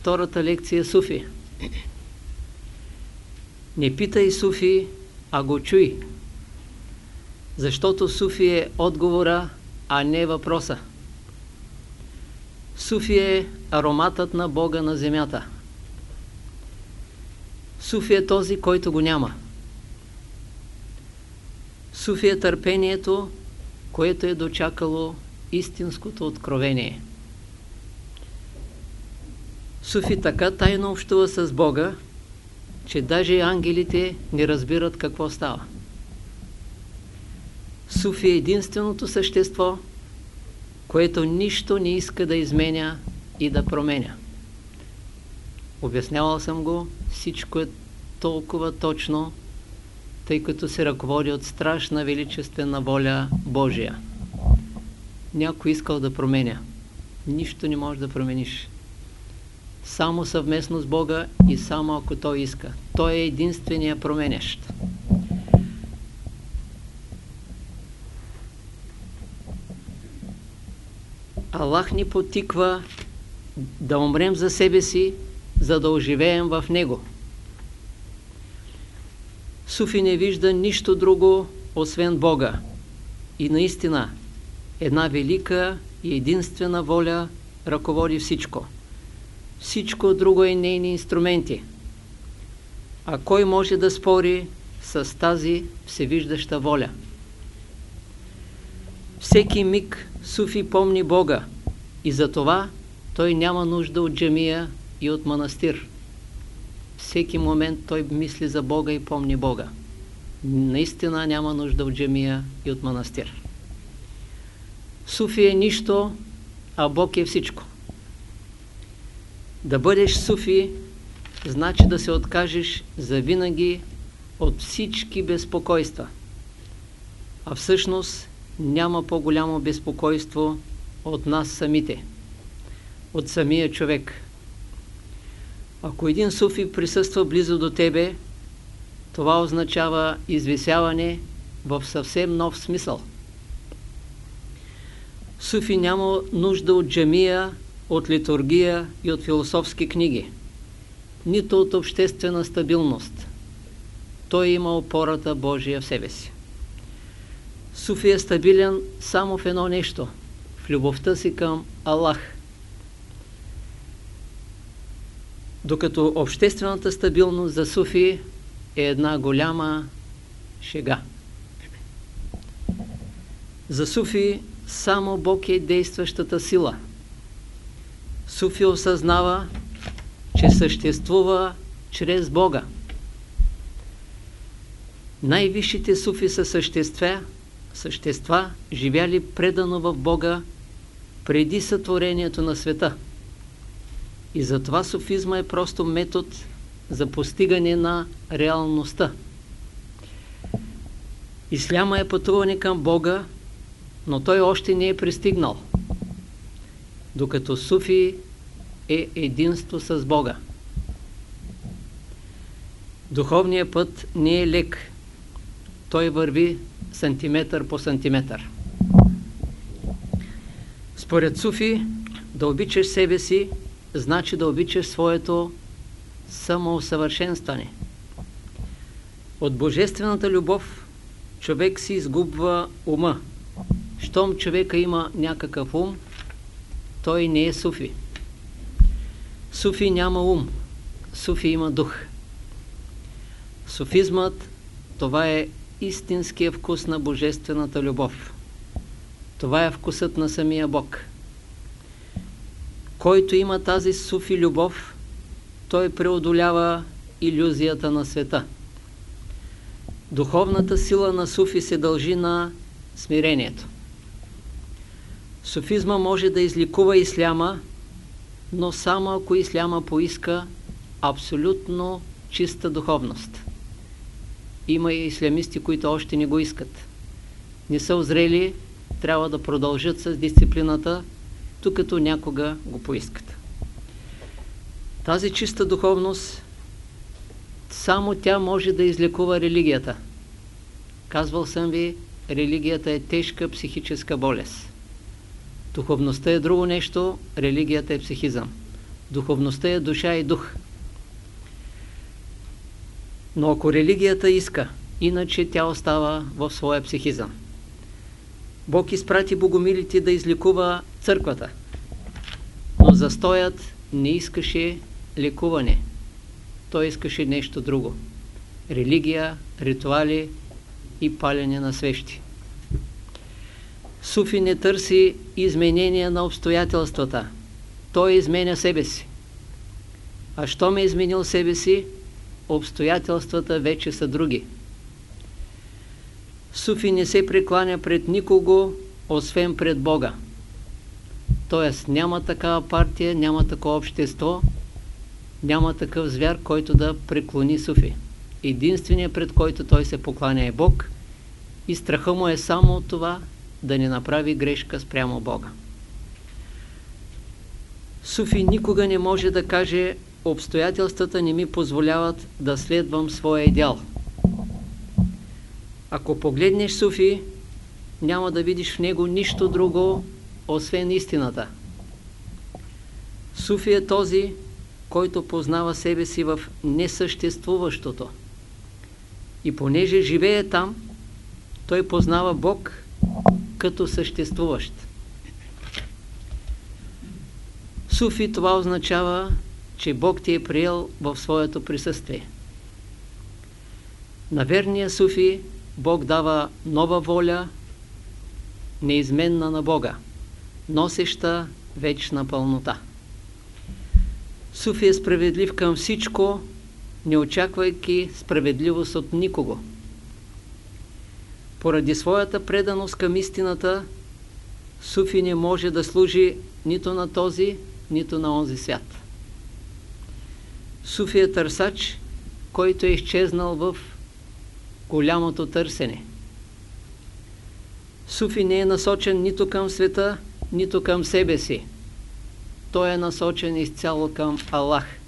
втората лекция Суфи. Не питай Суфи, а го чуй. Защото Суфи е отговора, а не въпроса. Суфи е ароматът на Бога на земята. Суфи е този, който го няма. Суфи е търпението, което е дочакало истинското откровение. Суфи така тайно общува с Бога, че даже ангелите не разбират какво става. Суфи е единственото същество, което нищо не иска да изменя и да променя. Обяснявал съм го, всичко е толкова точно, тъй като се ръководи от страшна величествена воля Божия. Някой искал да променя. Нищо не можеш да промениш. Само съвместно с Бога и само ако Той иска. Той е единствения променящ. Аллах ни потиква да умрем за себе си, за да оживеем в Него. Суфи не вижда нищо друго, освен Бога. И наистина, една велика и единствена воля ръководи всичко. Всичко друго е нейни инструменти. А кой може да спори с тази всевиждаща воля? Всеки миг Суфи помни Бога и затова той няма нужда от джамия и от манастир. Всеки момент той мисли за Бога и помни Бога. Наистина няма нужда от джамия и от манастир. Суфи е нищо, а Бог е всичко. Да бъдеш суфи, значи да се откажеш завинаги от всички безпокойства. А всъщност няма по-голямо безпокойство от нас самите, от самия човек. Ако един суфи присъства близо до тебе, това означава извисяване в съвсем нов смисъл. Суфи няма нужда от джамия, от литургия и от философски книги, нито от обществена стабилност. Той има опората Божия в себе си. Суфи е стабилен само в едно нещо – в любовта си към Аллах. Докато обществената стабилност за Суфи е една голяма шега. За Суфи само Бог е действащата сила. Суфи осъзнава, че съществува чрез Бога. Най-висшите суфи са същества, същества, живяли предано в Бога преди сътворението на света. И затова суфизма е просто метод за постигане на реалността. Исляма е пътуване към Бога, но той още не е пристигнал. Докато суфи е единство с Бога. Духовният път не е лек. Той върви сантиметър по сантиметър. Според Суфи, да обичаш себе си, значи да обичаш своето самоусъвършенстване. От божествената любов човек си изгубва ума. Щом човека има някакъв ум, той не е суфи. Суфи няма ум, суфи има дух. Суфизмът това е истинския вкус на божествената любов. Това е вкусът на самия Бог. Който има тази суфи любов, той преодолява иллюзията на света. Духовната сила на суфи се дължи на смирението. Суфизма може да изликува исляма, но само ако исляма поиска абсолютно чиста духовност. Има и ислямисти, които още не го искат. Не са озрели, трябва да продължат с дисциплината, докато някога го поискат. Тази чиста духовност, само тя може да излекува религията. Казвал съм ви, религията е тежка психическа болест. Духовността е друго нещо, религията е психизъм. Духовността е душа и дух. Но ако религията иска, иначе тя остава в своя психизъм. Бог изпрати богомилите да излекува църквата, но застоят не искаше лекуване. Той искаше нещо друго. Религия, ритуали и палене на свещи. Суфи не търси изменения на обстоятелствата. Той изменя себе си. А що ме изменил себе си, обстоятелствата вече са други. Суфи не се прекланя пред никого, освен пред Бога. Тоест няма такава партия, няма такова общество, няма такъв звяр, който да преклони Суфи. Единственият пред който той се покланя е Бог и страха му е само от това да не направи грешка спрямо Бога. Суфи никога не може да каже обстоятелствата не ми позволяват да следвам своя идеал. Ако погледнеш Суфи, няма да видиш в него нищо друго, освен истината. Суфи е този, който познава себе си в несъществуващото. И понеже живее там, той познава Бог като съществуващ. Суфи това означава, че Бог ти е приел в своето присъствие. На верния суфи Бог дава нова воля, неизменна на Бога, носеща вечна пълнота. Суфи е справедлив към всичко, не очаквайки справедливост от никого. Поради своята преданост към истината, Суфи не може да служи нито на този, нито на онзи свят. Суфи е търсач, който е изчезнал в голямото търсене. Суфи не е насочен нито към света, нито към себе си. Той е насочен изцяло към Аллах.